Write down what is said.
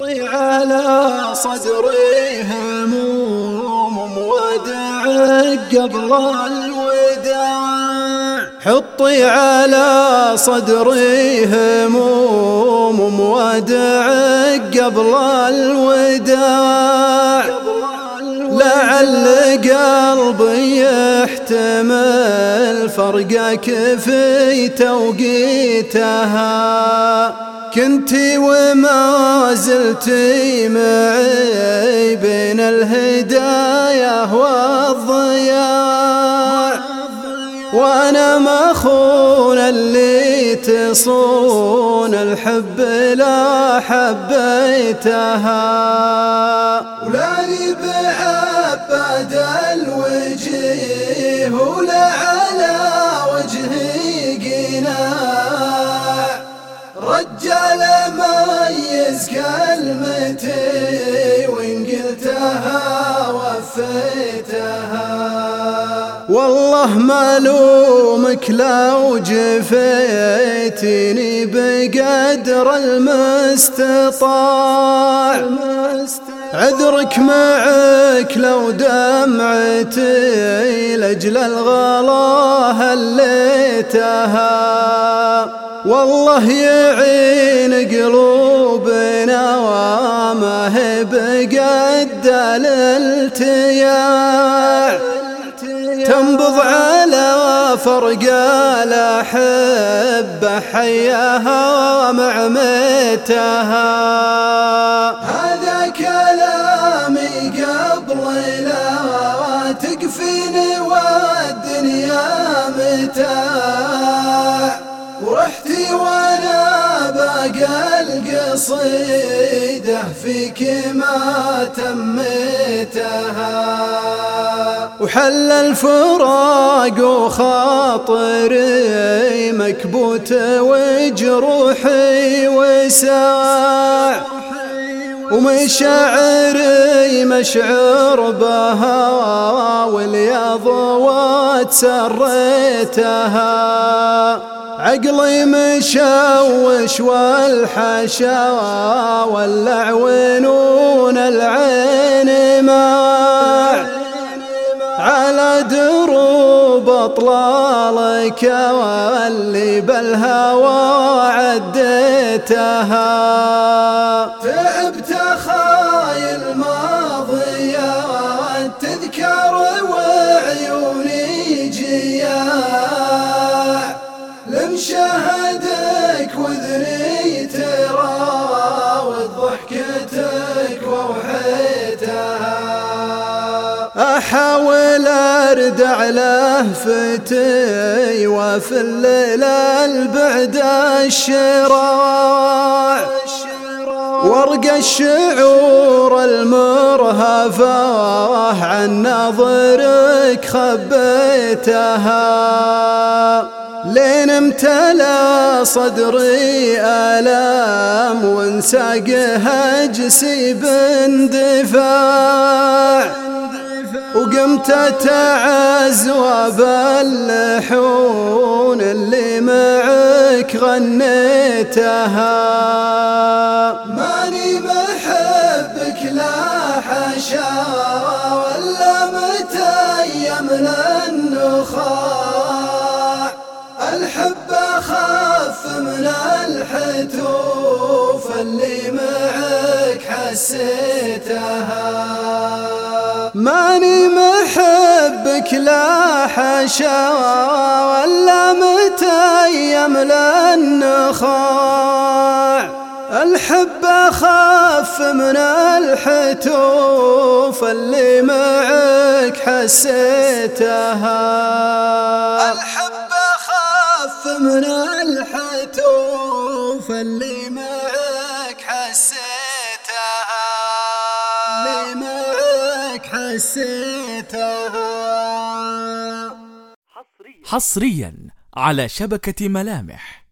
على صدري هموم ودع قبل الوداع. حطي على صدري هموم ودع قبل الوداع. لعل قلبي يحتمل فرقك في توقيتها. كنتي وما زلتي معي بين الهدايا والضياع. وأنا مخون اللي تصون الحب لا حبيتها. ولاني بعباد رجال ميز كلمتي وإن قلتها وفيتها والله ما لومك لو جفيتني بقدر المستطاع. عذرك معك لو دمعتي لجل الغلا هليتها والله يعين قلوبنا وما هي بقد الالتياع تنبض على فرق الأحبة حياها ومعمتها هذا كلامي قبل لا تقفيني والدنيا متاع وأنا باقى القصيدة فيك ما تميتها وحل الفراق وخاطري مكبوت وجروحي وساع. ومشاعري مشعر بها والياض وتسريتها عقلي مشوش والحشا والعوينون العين ما على دروب أطلالك واللي بالهوى عديتها. تعبت أحاول أردع لهفتي وفي الليل البعد الشراع. ورق الشعور المرهفة عن نظرك خبيتها. لين امتلأ صدري آلام وانساق هجسي باندفاع وقمت أتعز وباللحون اللي معك غنيتها. ماني محبك لا حشا ولا متيم للنخاع الحب أخف من الحتوف اللي معك حسيتها ماني محبك لا حشا ولا متيم للنخاع الحب اخف من الحتوف اللي معك حسيتها. الحب اخف من الحتوف اللي معك معك حسيتها حصريا على شبكة ملامح.